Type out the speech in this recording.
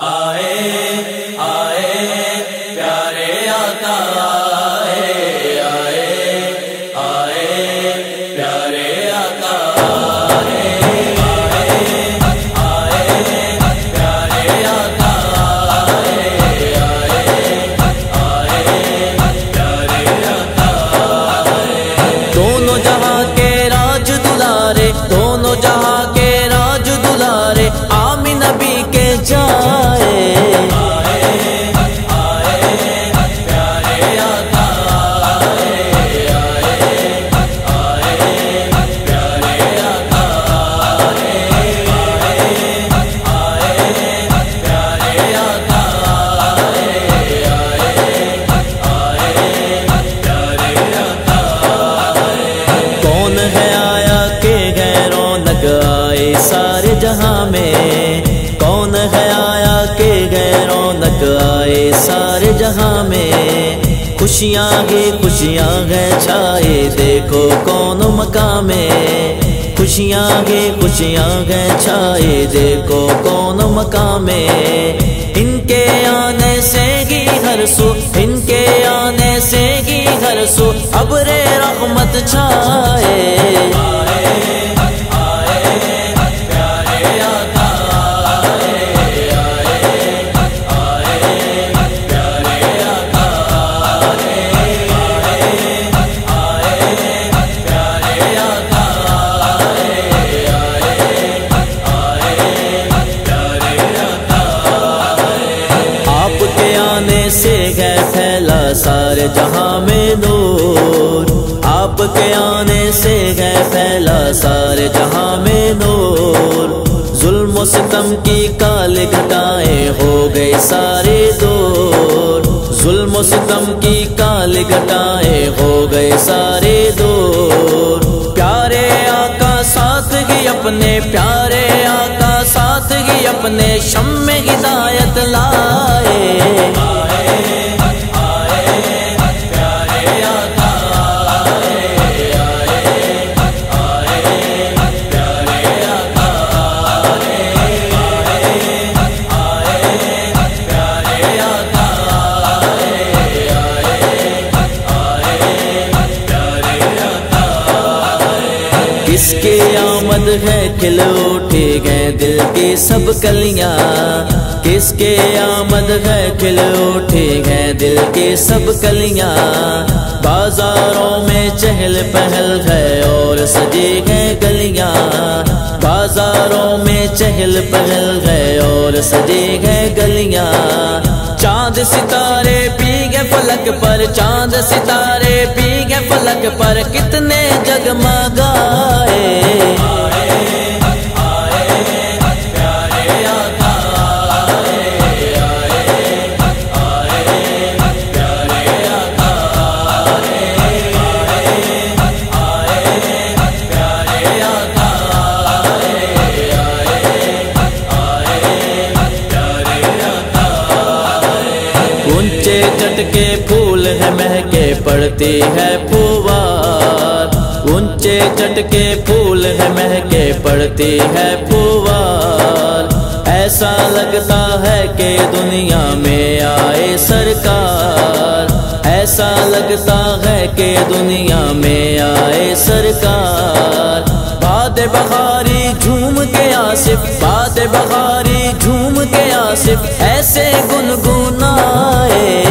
آئے جہاں میں کون ہے آیا کہ گئے رونق آئے؟ سارے جہاں میں خوشیاں گے خوشیاں گئے چھائے۔ دیکھو کون مقام میں خوشیاں گے خوشیاں گئے چھائے۔ دیکھو کون مقام میں ان کے آنے سے گی ہر سو، ان کے آنے سے گی ہر سو۔ ابر رحمت چھائے۔ آپ کے آنے سے گئے پھیلا سارے جہاں میں نور۔ ظلم و ستم کی کال گھٹائیں ہو گئے سارے دور۔ ظلم و ستم کی کال گھٹائیں ہو گئے سارے دور۔ پیارے آقا ساتھ گی اپنے پیارے آقا ساتھ گی اپنے شم میں ہدایت لائے کس کے آمد ہے کھل اٹھے گئے دل کی سب کلیاں۔ کس کے آمد ہے کھل اٹھے گئے دل کی سب کلیاں۔ بازاروں میں چہل پہل ہے اور سجی گئے گلیاں۔ بازاروں میں چہل پہل ہے اور سجی گئے گلیاں۔ چاند ستارے پی گئے فلک پر چاند ستارے پی گئے فلک پر کتنے جگمگائے۔ چٹکے پھول ہے مہکے پڑتی ہے پھوار۔ اونچے چٹکے پھول ہے مہکے پڑتی ہے پھوار۔ ایسا لگتا ہے کہ دنیا میں آئے سرکار۔ ایسا لگتا ہے کہ دنیا میں آئے سرکار۔ باد بخاری جھوم آصف باد بہاری جھوم کے آصف ایسے گنگنائے۔